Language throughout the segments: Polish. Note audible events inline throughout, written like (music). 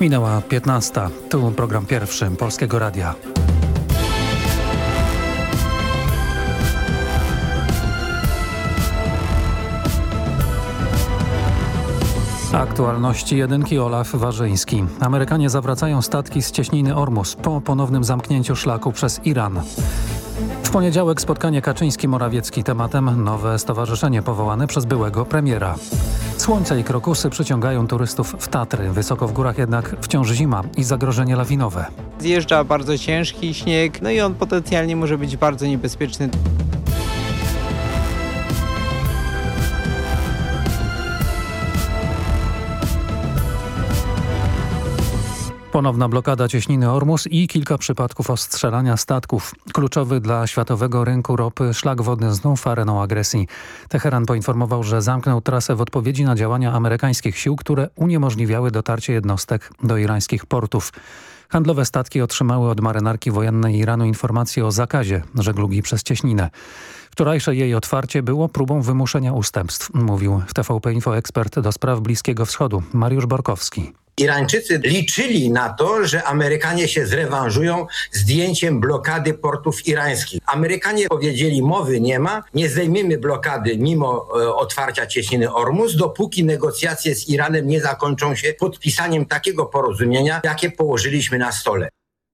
Minęła 15. Tu program pierwszy Polskiego Radia. Aktualności jedynki Olaf Warzyński. Amerykanie zawracają statki z cieśniny Ormus po ponownym zamknięciu szlaku przez Iran. W poniedziałek spotkanie Kaczyński-Morawiecki tematem nowe stowarzyszenie powołane przez byłego premiera. Słońce i krokusy przyciągają turystów w Tatry. Wysoko w górach jednak wciąż zima i zagrożenie lawinowe. Zjeżdża bardzo ciężki śnieg, no i on potencjalnie może być bardzo niebezpieczny. Ponowna blokada cieśniny Ormus i kilka przypadków ostrzelania statków. Kluczowy dla światowego rynku ropy szlak wodny znów areną agresji. Teheran poinformował, że zamknął trasę w odpowiedzi na działania amerykańskich sił, które uniemożliwiały dotarcie jednostek do irańskich portów. Handlowe statki otrzymały od marynarki wojennej Iranu informację o zakazie żeglugi przez cieśninę. Wczorajsze jej otwarcie było próbą wymuszenia ustępstw, mówił w TVP Info ekspert do spraw Bliskiego Wschodu Mariusz Borkowski. Irańczycy liczyli na to, że Amerykanie się zrewanżują zdjęciem blokady portów irańskich. Amerykanie powiedzieli, mowy nie ma, nie zdejmiemy blokady mimo e, otwarcia cieśniny Ormus, dopóki negocjacje z Iranem nie zakończą się podpisaniem takiego porozumienia, jakie położyliśmy na stole.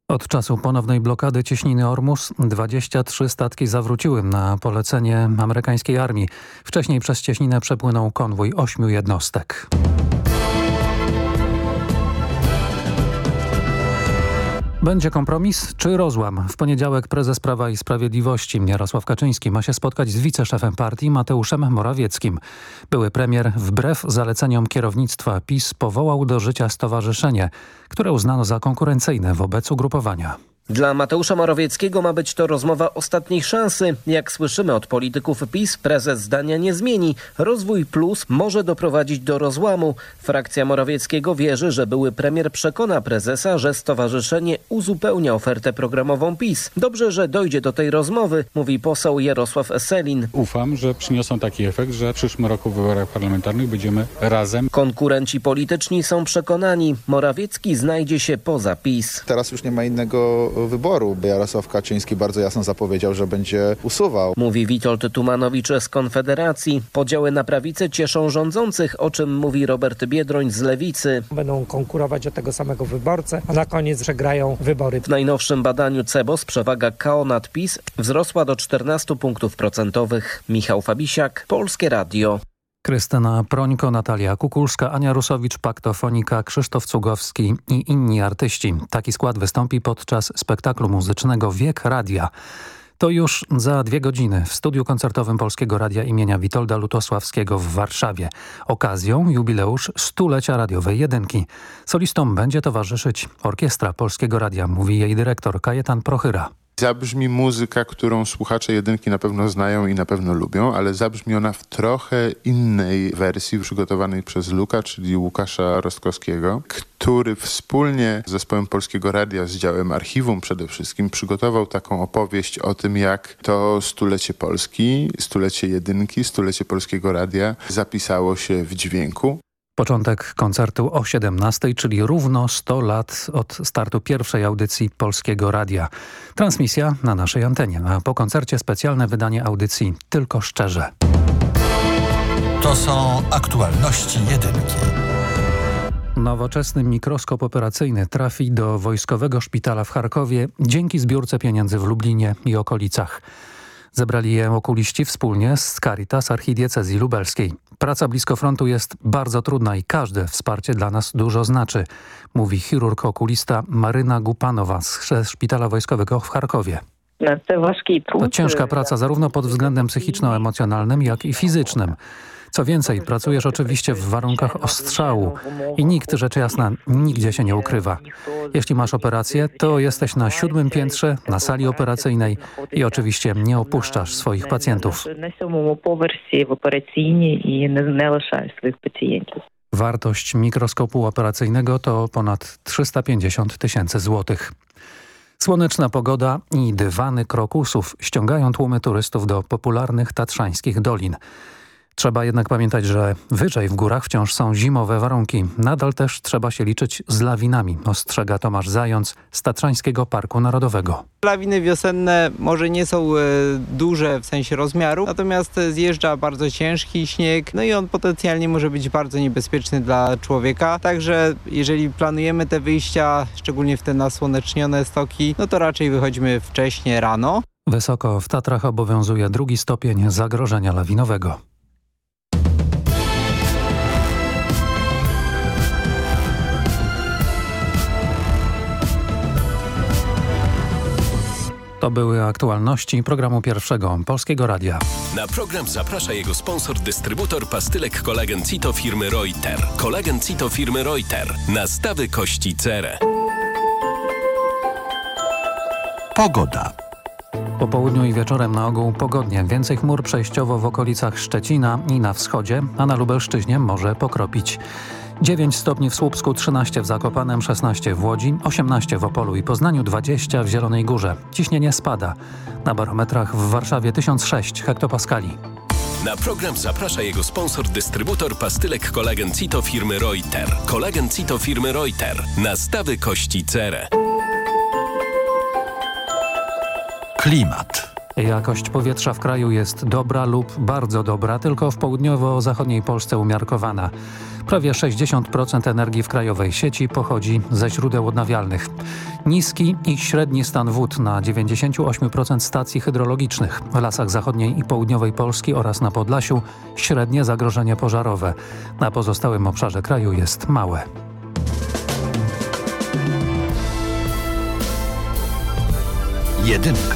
Od czasu ponownej blokady cieśniny Ormus 23 statki zawróciły na polecenie amerykańskiej armii. Wcześniej przez cieśninę przepłynął konwój ośmiu jednostek. Będzie kompromis czy rozłam? W poniedziałek prezes Prawa i Sprawiedliwości Jarosław Kaczyński ma się spotkać z wiceszefem partii Mateuszem Morawieckim. Były premier wbrew zaleceniom kierownictwa PiS powołał do życia stowarzyszenie, które uznano za konkurencyjne wobec ugrupowania. Dla Mateusza Morawieckiego ma być to rozmowa ostatniej szansy. Jak słyszymy od polityków PiS, prezes zdania nie zmieni. Rozwój Plus może doprowadzić do rozłamu. Frakcja Morawieckiego wierzy, że były premier przekona prezesa, że stowarzyszenie uzupełnia ofertę programową PiS. Dobrze, że dojdzie do tej rozmowy, mówi poseł Jarosław Selin. Ufam, że przyniosą taki efekt, że w przyszłym roku w wyborach parlamentarnych będziemy razem. Konkurenci polityczni są przekonani. Morawiecki znajdzie się poza PiS. Teraz już nie ma innego wyboru, bo Jarosław Kaczyński bardzo jasno zapowiedział, że będzie usuwał. Mówi Witold Tumanowicz z Konfederacji. Podziały na prawicę cieszą rządzących, o czym mówi Robert Biedroń z Lewicy. Będą konkurować o tego samego wyborcę, a na koniec przegrają wybory. W najnowszym badaniu CEBOS przewaga KO nad PiS wzrosła do 14 punktów procentowych. Michał Fabisiak, Polskie Radio. Krystyna Prońko, Natalia Kukulska, Ania Rusowicz, Paktofonika, Krzysztof Cugowski i inni artyści. Taki skład wystąpi podczas spektaklu muzycznego Wiek Radia. To już za dwie godziny w studiu koncertowym Polskiego Radia imienia Witolda Lutosławskiego w Warszawie. Okazją jubileusz stulecia radiowej jedynki. Solistom będzie towarzyszyć Orkiestra Polskiego Radia, mówi jej dyrektor Kajetan Prochyra. Zabrzmi muzyka, którą słuchacze jedynki na pewno znają i na pewno lubią, ale zabrzmi ona w trochę innej wersji przygotowanej przez Luka, czyli Łukasza Rostkowskiego, który wspólnie z zespołem Polskiego Radia, z działem archiwum przede wszystkim, przygotował taką opowieść o tym, jak to stulecie Polski, stulecie jedynki, stulecie Polskiego Radia zapisało się w dźwięku. Początek koncertu o 17, czyli równo 100 lat od startu pierwszej audycji Polskiego Radia. Transmisja na naszej antenie, a po koncercie specjalne wydanie audycji Tylko Szczerze. To są aktualności jedynki. Nowoczesny mikroskop operacyjny trafi do Wojskowego Szpitala w Charkowie dzięki zbiórce pieniędzy w Lublinie i okolicach. Zebrali je okuliści wspólnie z Caritas Archidiecezji Lubelskiej. Praca blisko frontu jest bardzo trudna i każde wsparcie dla nas dużo znaczy, mówi chirurg okulista Maryna Gupanowa z Szpitala Wojskowego w Charkowie. To ciężka praca zarówno pod względem psychiczno-emocjonalnym, jak i fizycznym. Co więcej, pracujesz oczywiście w warunkach ostrzału i nikt, rzecz jasna, nigdzie się nie ukrywa. Jeśli masz operację, to jesteś na siódmym piętrze, na sali operacyjnej i oczywiście nie opuszczasz swoich pacjentów. W i nie swoich pacjentów. Wartość mikroskopu operacyjnego to ponad 350 tysięcy złotych. Słoneczna pogoda i dywany krokusów ściągają tłumy turystów do popularnych tatrzańskich dolin. Trzeba jednak pamiętać, że wyżej w górach wciąż są zimowe warunki. Nadal też trzeba się liczyć z lawinami, ostrzega Tomasz Zając z Tatrzańskiego Parku Narodowego. Lawiny wiosenne może nie są e, duże w sensie rozmiaru, natomiast zjeżdża bardzo ciężki śnieg, no i on potencjalnie może być bardzo niebezpieczny dla człowieka. Także jeżeli planujemy te wyjścia, szczególnie w te nasłonecznione stoki, no to raczej wychodzimy wcześnie rano. Wysoko w Tatrach obowiązuje drugi stopień zagrożenia lawinowego. To były aktualności programu pierwszego Polskiego Radia. Na program zaprasza jego sponsor, dystrybutor pastylek kolagen Cito firmy Reuter. Kolagen Cito firmy Reuter. Nastawy kości cerę. Pogoda. Po południu i wieczorem na ogół pogodnie. Więcej chmur przejściowo w okolicach Szczecina i na wschodzie, a na Lubelszczyźnie może pokropić. 9 stopni w Słupsku, 13 w Zakopanem, 16 w Łodzi, 18 w Opolu i Poznaniu, 20 w Zielonej Górze. Ciśnienie spada. Na barometrach w Warszawie 1006 hektopaskali. Na program zaprasza jego sponsor, dystrybutor pastylek kolagen Cito firmy Reuter. Kolagen Cito firmy Reuter. Nastawy kości cerę. Klimat. Jakość powietrza w kraju jest dobra lub bardzo dobra, tylko w południowo-zachodniej Polsce umiarkowana. Prawie 60% energii w krajowej sieci pochodzi ze źródeł odnawialnych. Niski i średni stan wód na 98% stacji hydrologicznych w lasach zachodniej i południowej Polski oraz na Podlasiu średnie zagrożenie pożarowe. Na pozostałym obszarze kraju jest małe. Jedynka.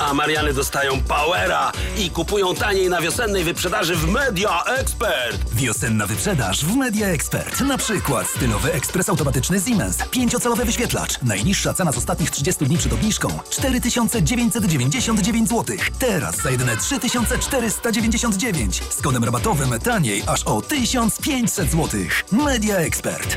A Mariany dostają powera i kupują taniej na wiosennej wyprzedaży w Media Expert. Wiosenna wyprzedaż w Media Expert. Na przykład stylowy ekspres automatyczny Siemens. Pięciocalowy wyświetlacz. Najniższa cena z ostatnich 30 dni przed obniżką 4999 zł. Teraz za jedyne 3499. Z kodem rabatowym taniej aż o 1500 zł. Media Expert.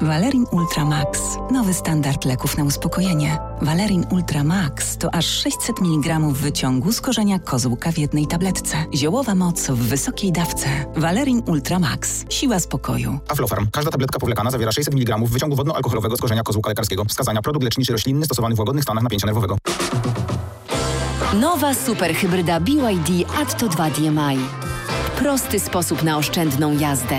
Valerin Ultra Max. Nowy standard leków na uspokojenie. Valerin Ultra Max to aż 600 mg wyciągu z korzenia kozłka w jednej tabletce. Ziołowa moc w wysokiej dawce. Valerin Ultra Max. Siła spokoju. Aflofarm. Każda tabletka powlekana zawiera 600 mg wyciągu wodno-alkoholowego z korzenia kozłka lekarskiego. Wskazania produkt leczniczy roślinny stosowany w łagodnych stanach napięcia nerwowego. Nowa superhybryda BYD Atto 2 DMI. Prosty sposób na oszczędną jazdę.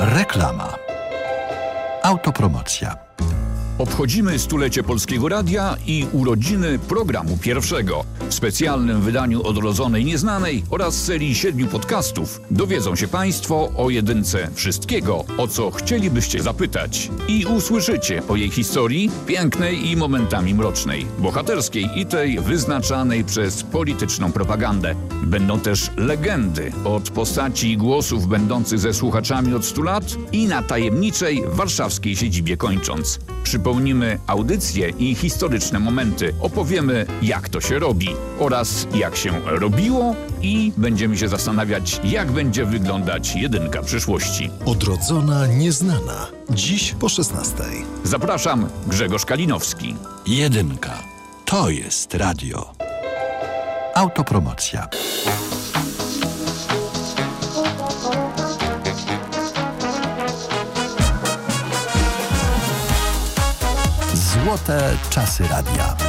Reklama. Autopromocja. Obchodzimy stulecie Polskiego Radia i urodziny programu pierwszego. W specjalnym wydaniu Odrodzonej Nieznanej oraz serii siedmiu podcastów dowiedzą się Państwo o jedynce wszystkiego, o co chcielibyście zapytać. I usłyszycie o jej historii, pięknej i momentami mrocznej, bohaterskiej i tej wyznaczanej przez polityczną propagandę. Będą też legendy od postaci i głosów będących ze słuchaczami od 100 lat i na tajemniczej warszawskiej siedzibie kończąc. Przypomnimy audycje i historyczne momenty. Opowiemy, jak to się robi oraz jak się robiło i będziemy się zastanawiać, jak będzie wyglądać jedynka przyszłości. Odrodzona nieznana. Dziś po 16. Zapraszam, Grzegorz Kalinowski. Jedynka. To jest radio. Autopromocja. Złote czasy radia.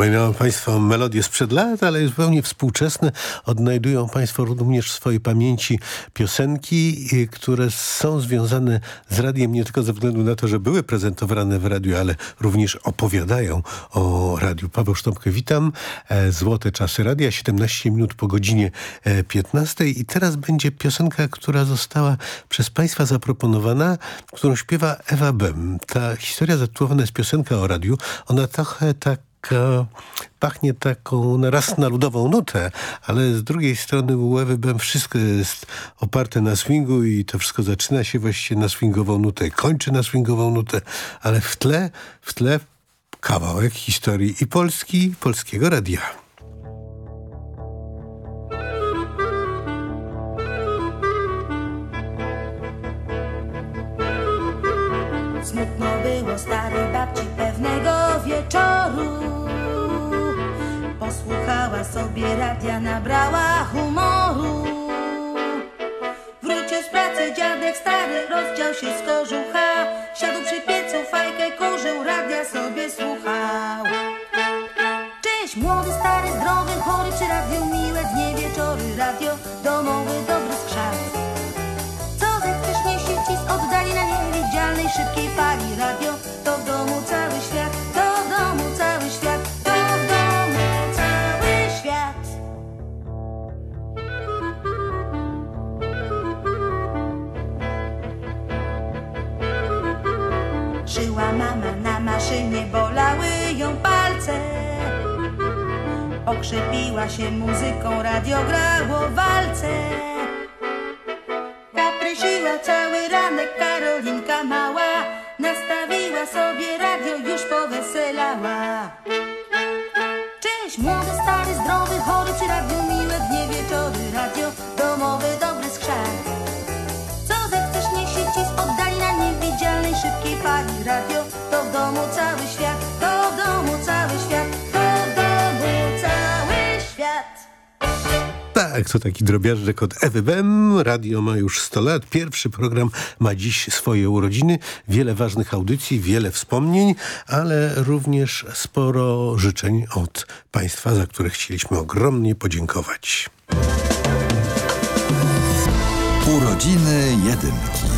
Przypominam Państwu melodie sprzed lat, ale zupełnie współczesne. Odnajdują Państwo również w swojej pamięci piosenki, y, które są związane z radiem nie tylko ze względu na to, że były prezentowane w radiu, ale również opowiadają o radiu. Paweł Sztąpkę, witam. E, Złote czasy radia, 17 minut po godzinie 15 i teraz będzie piosenka, która została przez Państwa zaproponowana, którą śpiewa Ewa Bem. Ta historia zatytułowana jest piosenka o radiu. Ona trochę tak pachnie taką raz na ludową nutę, ale z drugiej strony u Ewy Bem wszystko jest oparte na swingu i to wszystko zaczyna się właściwie na swingową nutę, kończy na swingową nutę, ale w tle, w tle kawałek historii i Polski, polskiego radia. Sobie radia, nabrała humoru. Wrócił z pracy dziadek stary, rozdział się z kożucha Siadł przy piecu, fajkę kurzył, radia sobie słuchał. Cześć, młody, stary, zdrowy, chory przy radiu Miłe dnie, wieczory, radio domowy, dobry skrzat. Co zechcesz niesie ci z oddali na niewidzialnej szybkiej fali Radio to Pokrzepiła się muzyką, radio grało walce. Kaprysiła cały ranek Karolinka mała Nastawiła sobie radio, już poweselała. Cześć, młody, stary, zdrowy, chory przy radiu Miłe dnie, wieczory, radio domowy, dobry skrzat Co zechcesz niesie ci z oddali na niewidzialnej szybkiej fali Radio to w domu cały świat, to w domu cały świat Tak, to taki drobiażdżek od Ewy Bem. Radio ma już 100 lat. Pierwszy program ma dziś swoje urodziny. Wiele ważnych audycji, wiele wspomnień, ale również sporo życzeń od Państwa, za które chcieliśmy ogromnie podziękować. Urodziny Jedynki.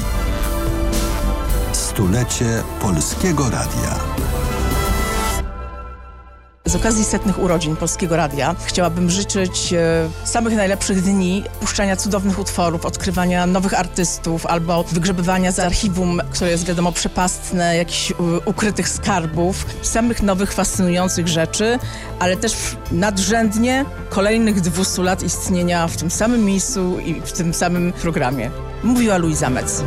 Stulecie Polskiego Radia. Z okazji setnych urodzin Polskiego Radia chciałabym życzyć e, samych najlepszych dni, puszczania cudownych utworów, odkrywania nowych artystów albo wygrzebywania z archiwum, które jest wiadomo przepastne, jakichś ukrytych skarbów, samych nowych, fascynujących rzeczy, ale też nadrzędnie kolejnych 200 lat istnienia w tym samym miejscu i w tym samym programie. Mówiła Luisa Metz.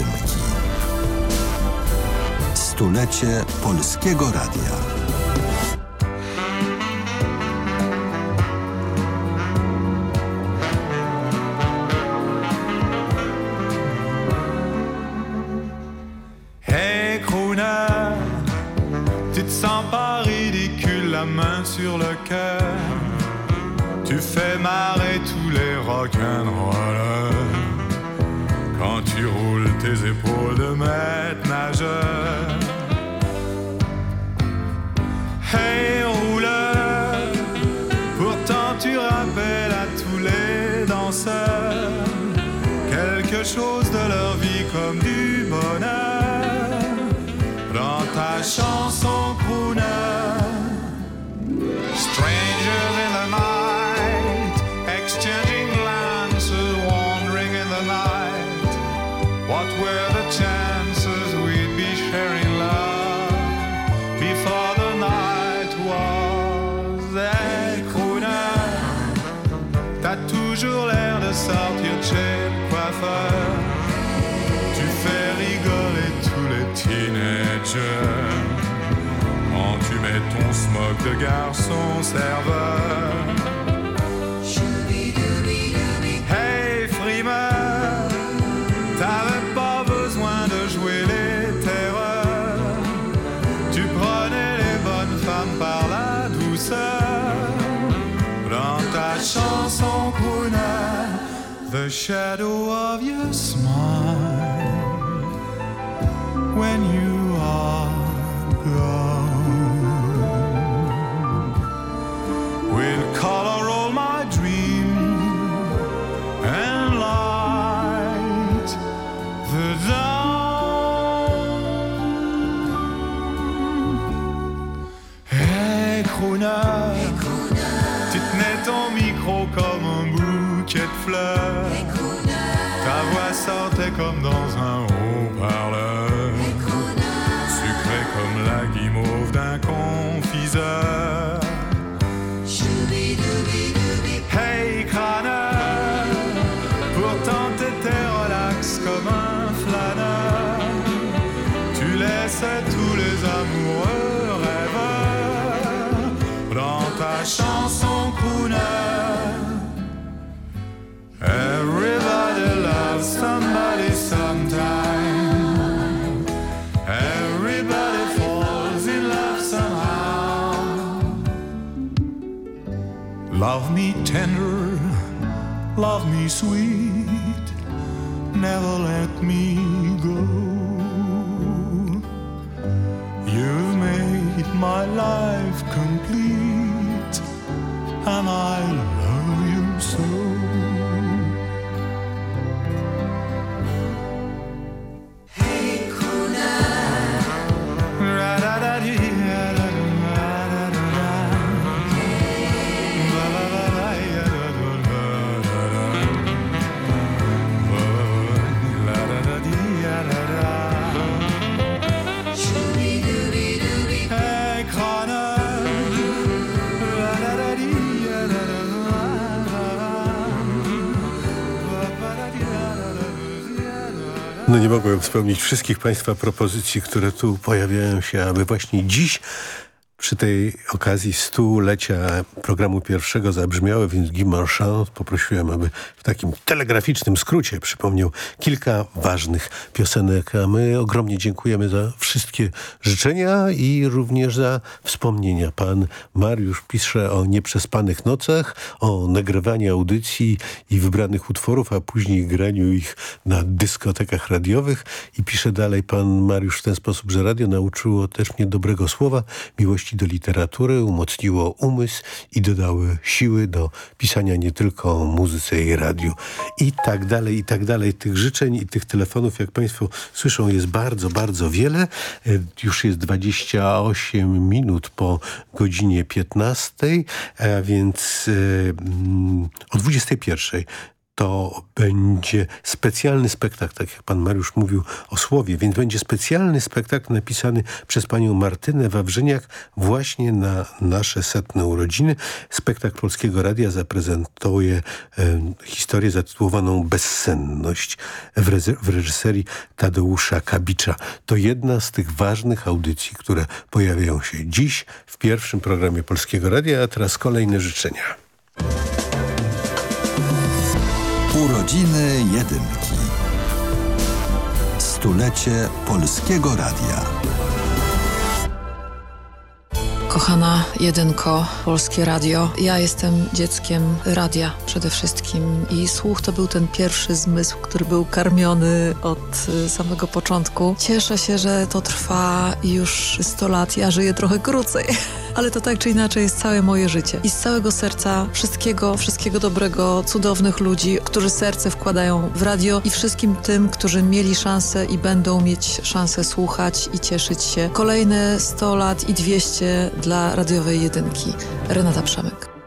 jedynki. Stulecie Polskiego Radia. Tu fais rigoler tous les teenagers. Quand tu mets ton smoke de garçon serveur. shadow of your Jesus. Love me sweet, never let me go. You've made my life complete, and I No nie mogłem wspomnieć wszystkich Państwa propozycji, które tu pojawiają się, aby właśnie dziś przy tej okazji stulecia programu pierwszego zabrzmiały, więc Guy Marchand poprosiłem, aby w takim telegraficznym skrócie przypomniał kilka ważnych piosenek, a my ogromnie dziękujemy za wszystkie życzenia i również za wspomnienia. Pan Mariusz pisze o nieprzespanych nocach, o nagrywaniu audycji i wybranych utworów, a później graniu ich na dyskotekach radiowych i pisze dalej pan Mariusz w ten sposób, że radio nauczyło też mnie dobrego słowa, miłości do literatury, umocniło umysł i dodały siły do pisania nie tylko muzyce i radiu. I tak dalej, i tak dalej. Tych życzeń i tych telefonów, jak państwo słyszą, jest bardzo, bardzo wiele. E, Już jest 28 minut po godzinie 15, a więc e, mm, o 21 to będzie specjalny spektakl, tak jak pan Mariusz mówił o słowie, więc będzie specjalny spektakl napisany przez panią Martynę Wawrzyniak właśnie na nasze setne urodziny. Spektakl Polskiego Radia zaprezentuje e, historię zatytułowaną Bezsenność w, w reżyserii Tadeusza Kabicza. To jedna z tych ważnych audycji, które pojawiają się dziś w pierwszym programie Polskiego Radia, a teraz kolejne życzenia. Urodziny Jedynki. Stulecie Polskiego Radia. Kochana jedynko, Polskie Radio. Ja jestem dzieckiem radia przede wszystkim i słuch to był ten pierwszy zmysł, który był karmiony od y, samego początku. Cieszę się, że to trwa już 100 lat. Ja żyję trochę krócej, (laughs) ale to tak czy inaczej jest całe moje życie. I z całego serca wszystkiego, wszystkiego dobrego, cudownych ludzi, którzy serce wkładają w radio i wszystkim tym, którzy mieli szansę i będą mieć szansę słuchać i cieszyć się. Kolejne 100 lat i 200 dla radiowej jedynki. Renata Przemek.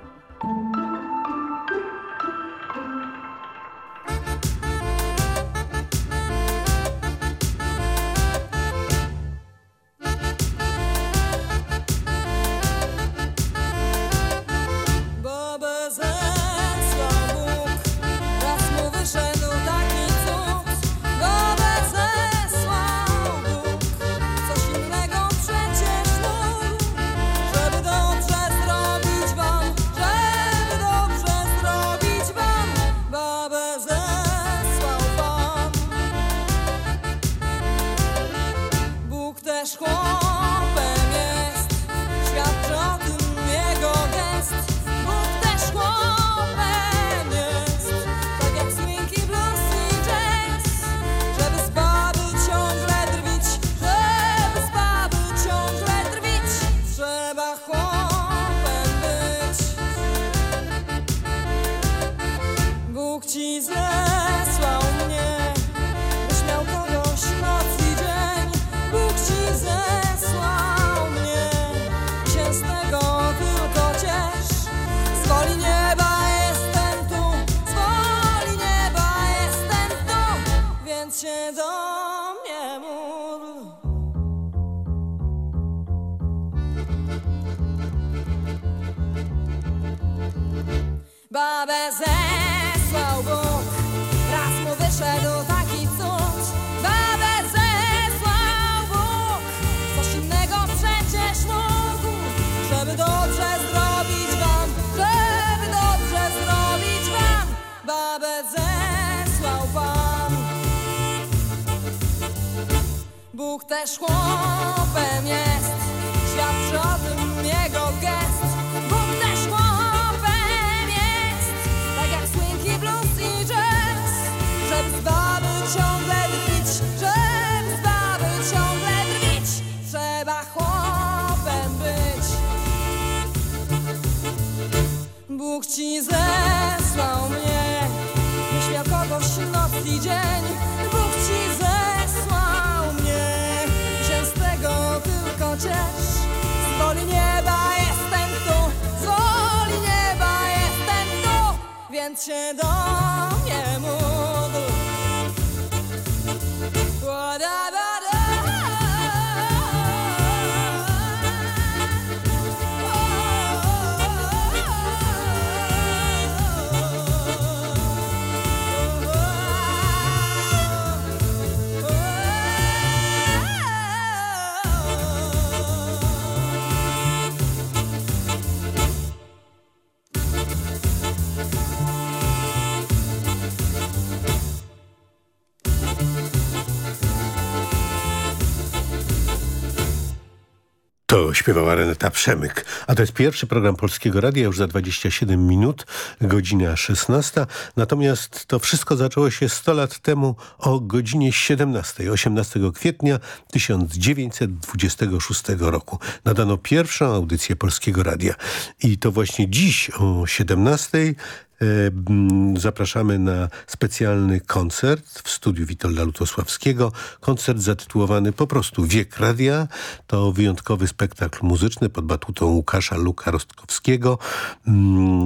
miłości zesłał mnie Nieświadomość noc i dzień. Bóg ci zesłał mnie Się z tego tylko ciesz. Z woli nieba jestem tu Z woli nieba jestem tu Więc się do mnie módl. What śpiewała Renata Przemyk. A to jest pierwszy program Polskiego Radia, już za 27 minut, godzina 16. Natomiast to wszystko zaczęło się 100 lat temu o godzinie 17, 18 kwietnia 1926 roku. Nadano pierwszą audycję Polskiego Radia. I to właśnie dziś o 17 Zapraszamy na specjalny koncert w studiu Witolda Lutosławskiego. Koncert zatytułowany po prostu Wiek Radia. To wyjątkowy spektakl muzyczny pod batutą Łukasza Luka Rostkowskiego.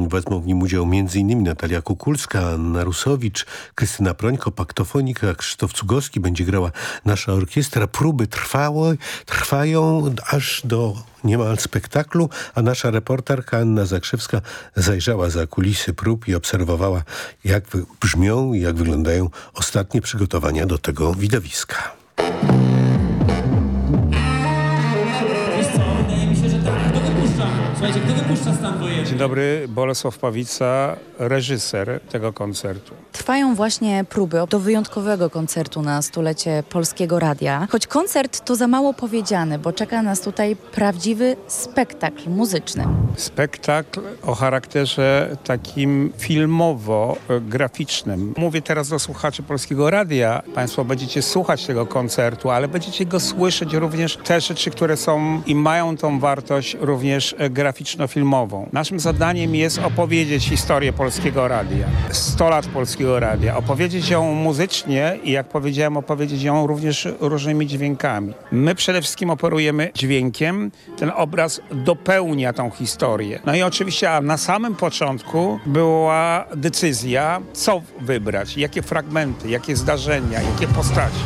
Wezmą w nim udział m.in. Natalia Kukulska, Anna Rusowicz, Krystyna Prońko, paktofonika, Krzysztof Cugowski. Będzie grała nasza orkiestra. Próby trwały, trwają aż do niemal spektaklu, a nasza reporterka Anna Zakrzewska zajrzała za kulisy prób i obserwowała, jak brzmią i jak wyglądają ostatnie przygotowania do tego widowiska. Wypuszcza? Słuchajcie, kto wypuszcza stan wojenny? Dzień dobry, Bolesław Pawica, reżyser tego koncertu. Trwają właśnie próby do wyjątkowego koncertu na stulecie Polskiego Radia. Choć koncert to za mało powiedziane, bo czeka nas tutaj prawdziwy spektakl muzyczny. Spektakl o charakterze takim filmowo-graficznym. Mówię teraz do słuchaczy Polskiego Radia. Państwo będziecie słuchać tego koncertu, ale będziecie go słyszeć również te rzeczy, które są i mają tą wartość również graficzno-filmową. Naszym zadaniem jest opowiedzieć historię Polskiego Radia. 100 lat Polskiego Radia. Opowiedzieć ją muzycznie i jak powiedziałem, opowiedzieć ją również różnymi dźwiękami. My przede wszystkim operujemy dźwiękiem. Ten obraz dopełnia tą historię. No i oczywiście na samym początku była decyzja, co wybrać, jakie fragmenty, jakie zdarzenia, jakie postaci.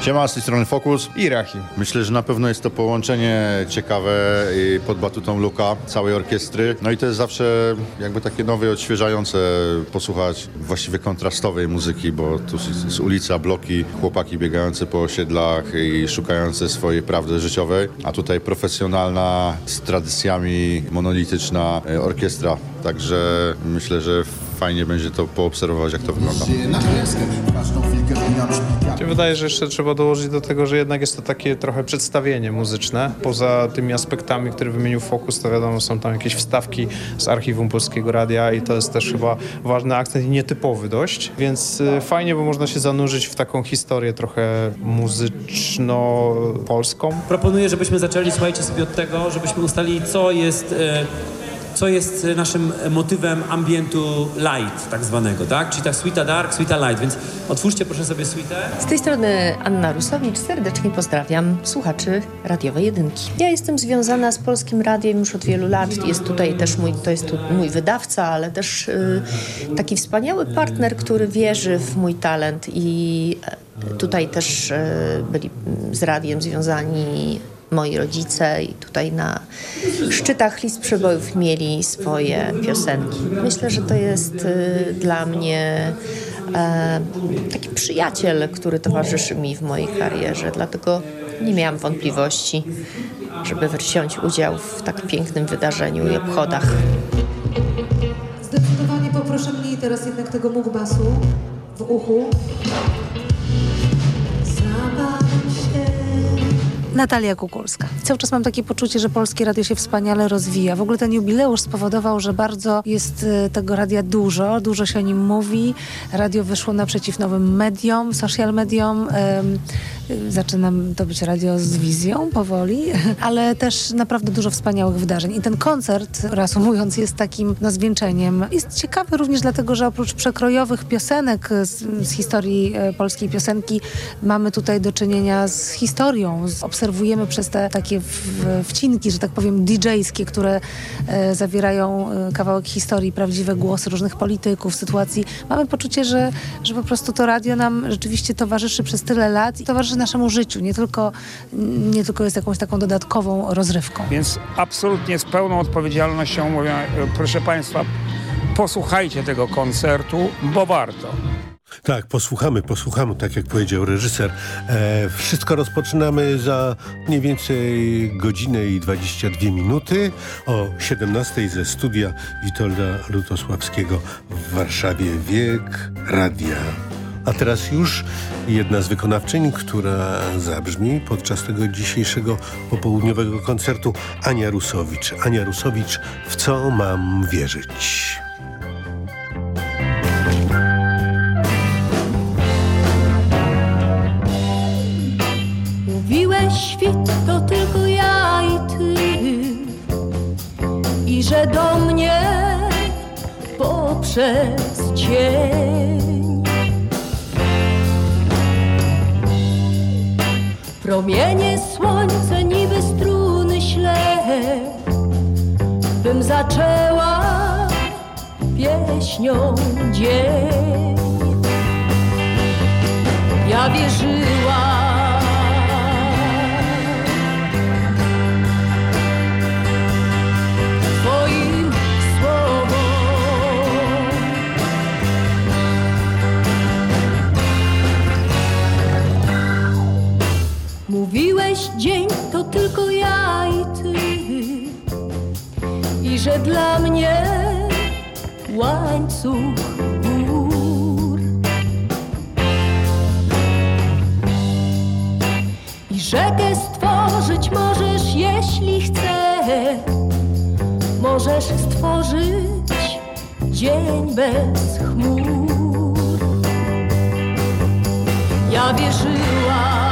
Siema, z tej strony Fokus i Rachi. Myślę, że na pewno jest to połączenie ciekawe i pod batutą Luka, całej orkiestry. No i to jest zawsze jakby takie nowe i odświeżające posłuchać właściwie kontrastowej muzyki, bo tu z ulica, bloki, chłopaki biegające po osiedlach i szukające swojej prawdy życiowej, a tutaj profesjonalna, z tradycjami monolityczna e, orkiestra. Także myślę, że fajnie będzie to poobserwować, jak to wygląda. Mi się wydaje, że jeszcze trzeba dołożyć do tego, że jednak jest to takie trochę przedstawienie muzyczne. Poza tymi aspektami, które wymienił Fokus, to wiadomo, są tam jakieś wstawki z archiwum Polskiego Radia i to jest też chyba ważny akcent i nietypowy dość, więc y, fajnie, bo można się zanurzyć w taką historię trochę muzyczno-polską. Proponuję, żebyśmy zaczęli, słuchajcie sobie od tego, żebyśmy ustalili, co jest... E, co jest naszym motywem ambientu light tak zwanego, tak? Czyli tak suita dark, suita light, więc otwórzcie proszę sobie suitę. Z tej strony Anna Rusowicz, serdecznie pozdrawiam słuchaczy radiowej jedynki. Ja jestem związana z Polskim Radiem już od wielu lat. Jest tutaj też mój, to jest tu mój wydawca, ale też y, taki wspaniały partner, który wierzy w mój talent i y, tutaj też y, byli z radiem związani moi rodzice i tutaj na szczytach list przebojów mieli swoje piosenki. Myślę, że to jest y, dla mnie e, taki przyjaciel, który towarzyszy mi w mojej karierze, dlatego nie miałam wątpliwości, żeby wziąć udział w tak pięknym wydarzeniu i obchodach. Zdecydowanie poproszę mniej teraz jednak tego mugbasu w uchu. Natalia Kukulska. Cały czas mam takie poczucie, że Polskie Radio się wspaniale rozwija. W ogóle ten jubileusz spowodował, że bardzo jest e, tego radia dużo, dużo się o nim mówi. Radio wyszło naprzeciw nowym mediom, social mediom. y, Zaczynam to być radio z wizją powoli, (laughs) ale też naprawdę dużo wspaniałych wydarzeń. I ten koncert, reasumując, jest takim no, zwieńczeniem. Jest ciekawy również dlatego, że oprócz przekrojowych piosenek z, z historii e, polskiej piosenki, mamy tutaj do czynienia z historią. Z, obserwujemy przez te takie wcinki, że tak powiem, DJ-skie, które e, zawierają e, kawałek historii, prawdziwe głosy różnych polityków, sytuacji. Mamy poczucie, że, że po prostu to radio nam rzeczywiście towarzyszy przez tyle lat i towarzyszy naszemu życiu. Nie tylko, nie tylko jest jakąś taką dodatkową rozrywką. Więc absolutnie z pełną odpowiedzialnością mówię, e, proszę Państwa, posłuchajcie tego koncertu, bo warto. Tak, posłuchamy, posłuchamy, tak jak powiedział reżyser. E, wszystko rozpoczynamy za mniej więcej godzinę i 22 minuty o 17 ze studia Witolda Lutosławskiego w Warszawie. Wiek Radia. A teraz już jedna z wykonawczyń, która zabrzmi podczas tego dzisiejszego popołudniowego koncertu Ania Rusowicz. Ania Rusowicz, w co mam wierzyć? Że do mnie poprzez cień. Promienie słońce niby struny śle Bym zaczęła pieśnią dzień. Ja wierzyłam Mówiłeś dzień to tylko ja i ty I że dla mnie łańcuch gór I rzekę stworzyć możesz jeśli chcesz możesz stworzyć dzień bez chmur. Ja wierzyłam.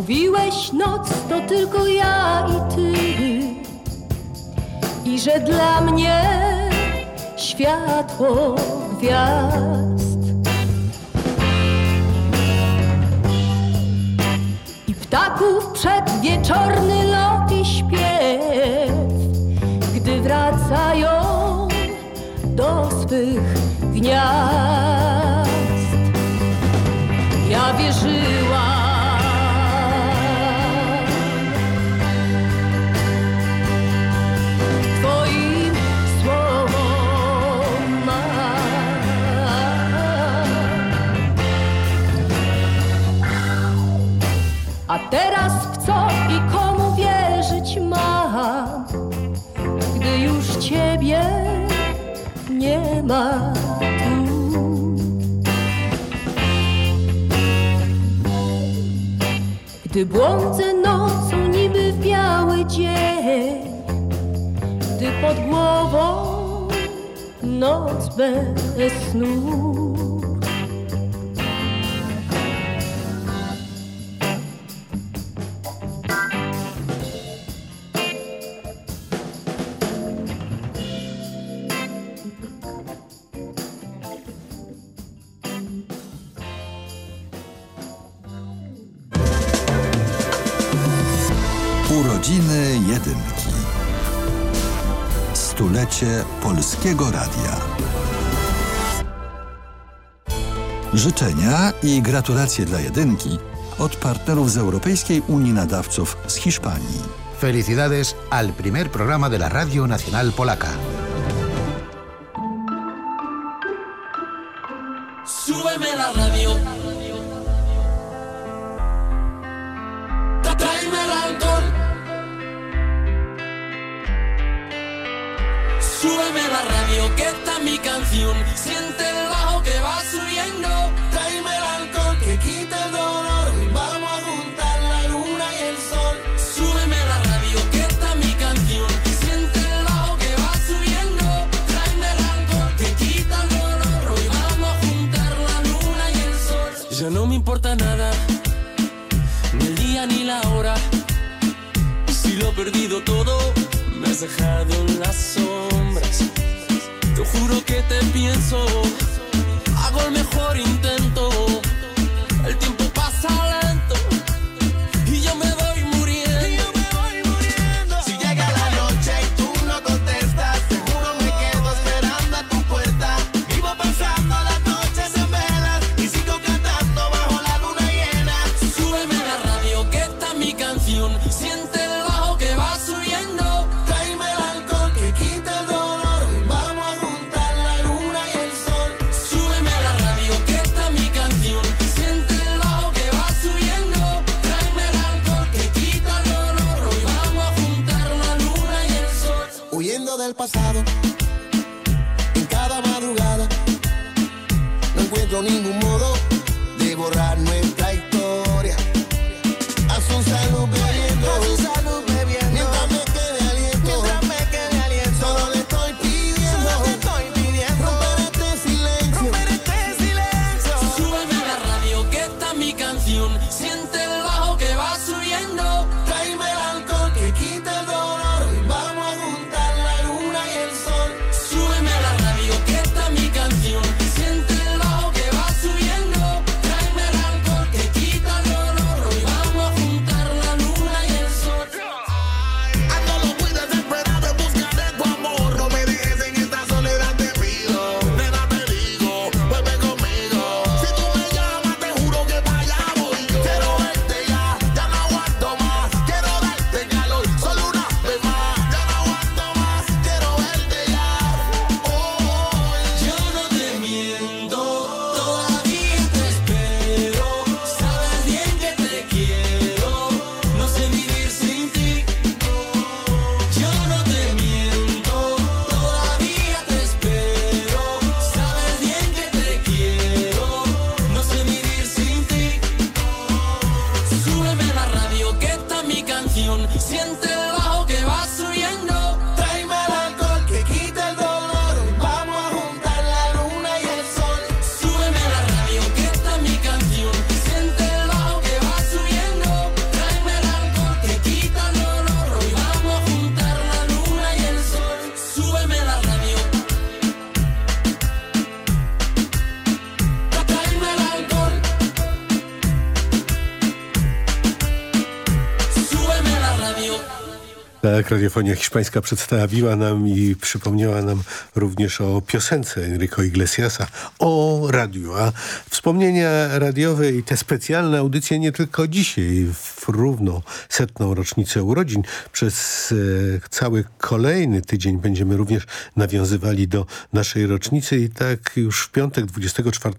Mówiłeś noc to tylko ja i ty i że dla mnie światło gwiazd. I ptaków przedwieczorny lot i śpiew, gdy wracają do swych gniazd. Ja wierzyłam. Gdy błądzę nocą niby w biały dzień, gdy pod głową noc bez snu. Urodziny Jedynki. Stulecie Polskiego Radia. Życzenia i gratulacje dla Jedynki od partnerów z Europejskiej Unii Nadawców z Hiszpanii. Felicidades al primer programa de la Radio Nacional Polaca. encuentro ningún modo de borrarme Tak, radiofonia hiszpańska przedstawiła nam i przypomniała nam również o piosence Enrico Iglesiasa, o radiu. A wspomnienia radiowe i te specjalne audycje nie tylko dzisiaj, w równo setną rocznicę urodzin. Przez e, cały kolejny tydzień będziemy również nawiązywali do naszej rocznicy i tak już w piątek 24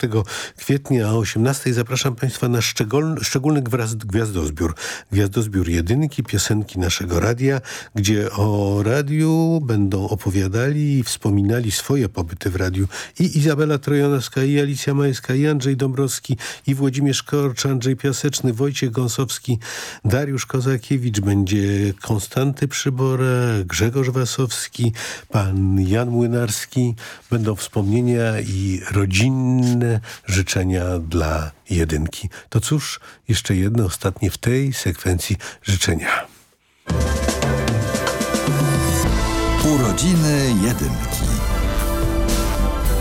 kwietnia o 18 zapraszam Państwa na szczególny, szczególny gwiazdozbiór. Gwiazdozbiór jedynki, piosenki naszego radia gdzie o radiu będą opowiadali i wspominali swoje pobyty w radiu i Izabela Trojanowska, i Alicja Majska, i Andrzej Dąbrowski, i Włodzimierz Korcz, Andrzej Piaseczny, Wojciech Gąsowski, Dariusz Kozakiewicz, będzie Konstanty Przybora, Grzegorz Wasowski, pan Jan Młynarski. Będą wspomnienia i rodzinne życzenia dla jedynki. To cóż, jeszcze jedno ostatnie w tej sekwencji życzenia. Urodziny Jedynki.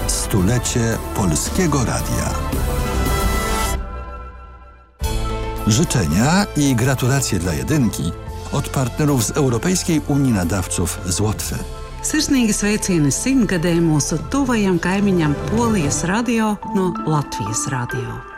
Stulecie Polskiego Radia. Życzenia i gratulacje dla Jedynki od partnerów z Europejskiej Unii Nadawców z Łotwy. Sirsnīgi sveicieni simtgadēju mūsu tuvajam kaimiņam Polijas radio no Latvijas radio.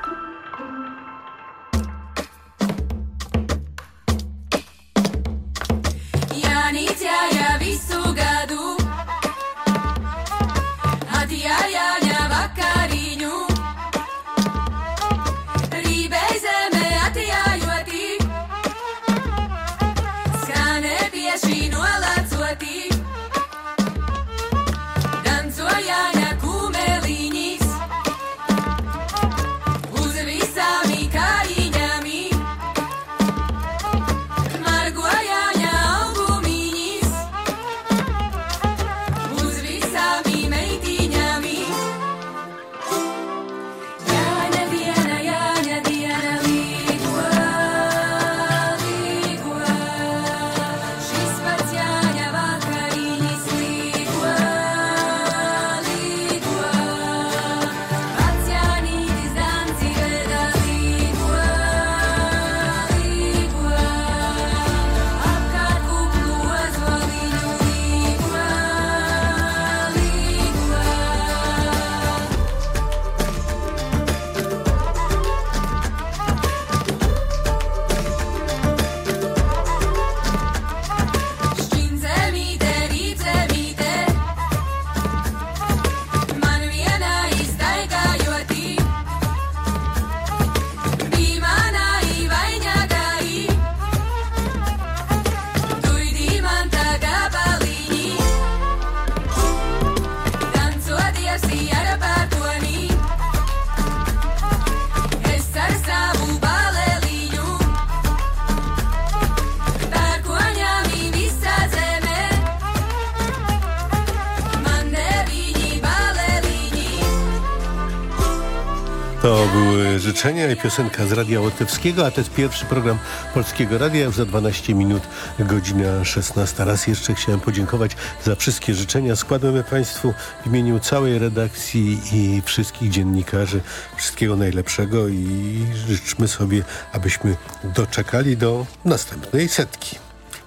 Życzenia i piosenka z Radia Łotewskiego, a to jest pierwszy program Polskiego Radia, już za 12 minut, godzina 16. Raz jeszcze chciałem podziękować za wszystkie życzenia. Składamy Państwu w imieniu całej redakcji i wszystkich dziennikarzy wszystkiego najlepszego i życzmy sobie, abyśmy doczekali do następnej setki.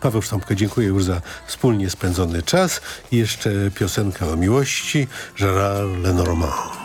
Paweł Sztampko, dziękuję już za wspólnie spędzony czas. I jeszcze piosenka o miłości, Gérard Lenormand.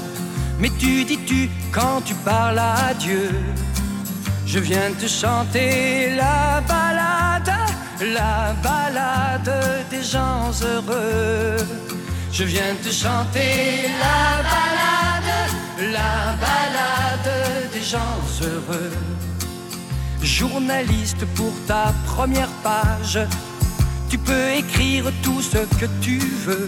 mais tu dis tu quand tu parles à Dieu? Je viens te chanter la balade, la balade des gens heureux. Je viens te chanter la balade, la balade des gens heureux. Journaliste pour ta première page, tu peux écrire tout ce que tu veux.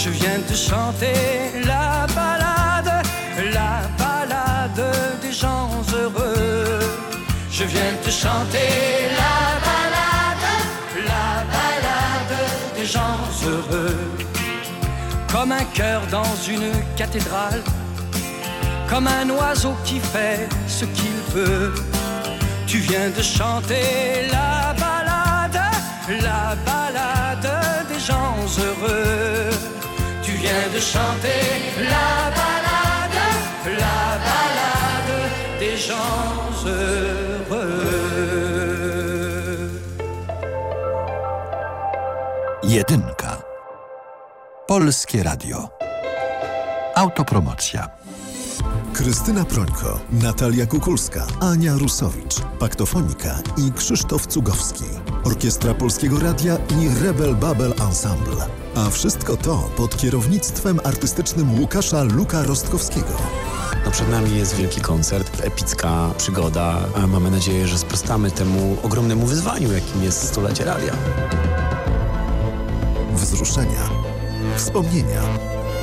Je viens te chanter la balade, la balade des gens heureux. Je viens te chanter la balade, la balade des gens heureux. Comme un cœur dans une cathédrale, comme un oiseau qui fait ce qu'il veut. Tu viens de chanter la balade, la balade des gens heureux. Chanter la balade, la balade des gens heureux. Jedynka. Polskie Radio. Autopromocja. Krystyna Prońko, Natalia Kukulska, Ania Rusowicz, Paktofonika i Krzysztof Cugowski. Orkiestra Polskiego Radia i Rebel Babel Ensemble. A wszystko to pod kierownictwem artystycznym Łukasza Luka Rostkowskiego. No przed nami jest wielki koncert, epicka przygoda, a mamy nadzieję, że sprostamy temu ogromnemu wyzwaniu, jakim jest stulecie radia. Wzruszenia, wspomnienia,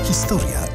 historia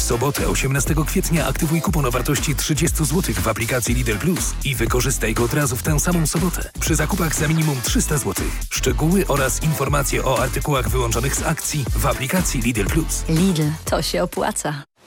W sobotę 18 kwietnia aktywuj kupon o wartości 30 zł w aplikacji Lidl Plus i wykorzystaj go od razu w tę samą sobotę przy zakupach za minimum 300 zł. Szczegóły oraz informacje o artykułach wyłączonych z akcji w aplikacji Lidl Plus. Lidl, to się opłaca.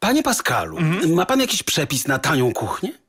Panie Pascalu, ma pan jakiś przepis na tanią kuchnię?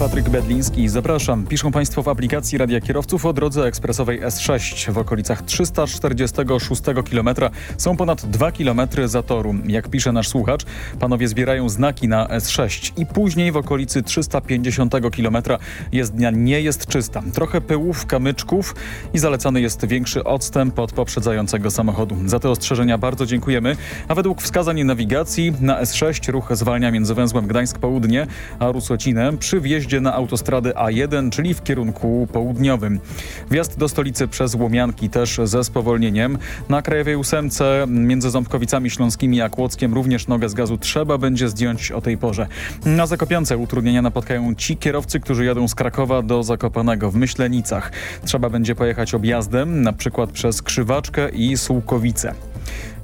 Patryk Bedliński, zapraszam. Piszą Państwo w aplikacji Radia Kierowców o drodze ekspresowej S6. W okolicach 346 km są ponad 2 km zatoru. Jak pisze nasz słuchacz, panowie zbierają znaki na S6 i później w okolicy 350 km jezdnia nie jest czysta. Trochę pyłów, kamyczków i zalecany jest większy odstęp od poprzedzającego samochodu. Za te ostrzeżenia bardzo dziękujemy. A według wskazań nawigacji na S6 ruch zwalnia między węzłem Gdańsk Południe a Rusocinem przy wjeździe na autostradę A1, czyli w kierunku południowym. Wjazd do stolicy przez Łomianki też ze spowolnieniem. Na Krajowej Ósemce między Ząbkowicami Śląskimi a Kłodzkiem również nogę z gazu trzeba będzie zdjąć o tej porze. Na Zakopiance utrudnienia napotkają ci kierowcy, którzy jadą z Krakowa do Zakopanego w Myślenicach. Trzeba będzie pojechać objazdem, na przykład przez Krzywaczkę i Sułkowice.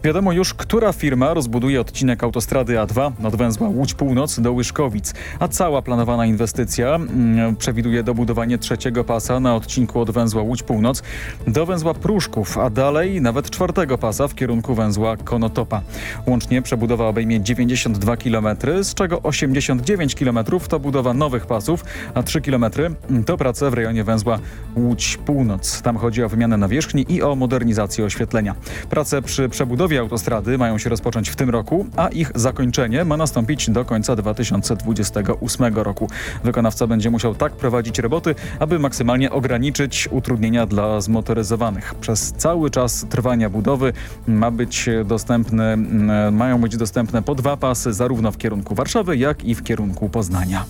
Wiadomo już, która firma rozbuduje odcinek autostrady A2 od węzła Łódź Północ do Łyszkowic, a cała planowana inwestycja mm, przewiduje dobudowanie trzeciego pasa na odcinku od węzła Łódź Północ do węzła Pruszków, a dalej nawet czwartego pasa w kierunku węzła Konotopa. Łącznie przebudowa obejmie 92 km, z czego 89 km to budowa nowych pasów, a 3 km to prace w rejonie węzła Łódź Północ. Tam chodzi o wymianę nawierzchni i o modernizację oświetlenia. Prace przy przebudowie autostrady mają się rozpocząć w tym roku, a ich zakończenie ma nastąpić do końca 2028 roku. Wykonawca będzie musiał tak prowadzić roboty, aby maksymalnie ograniczyć utrudnienia dla zmotoryzowanych. Przez cały czas trwania budowy ma być dostępne, mają być dostępne po dwa pasy zarówno w kierunku Warszawy, jak i w kierunku Poznania.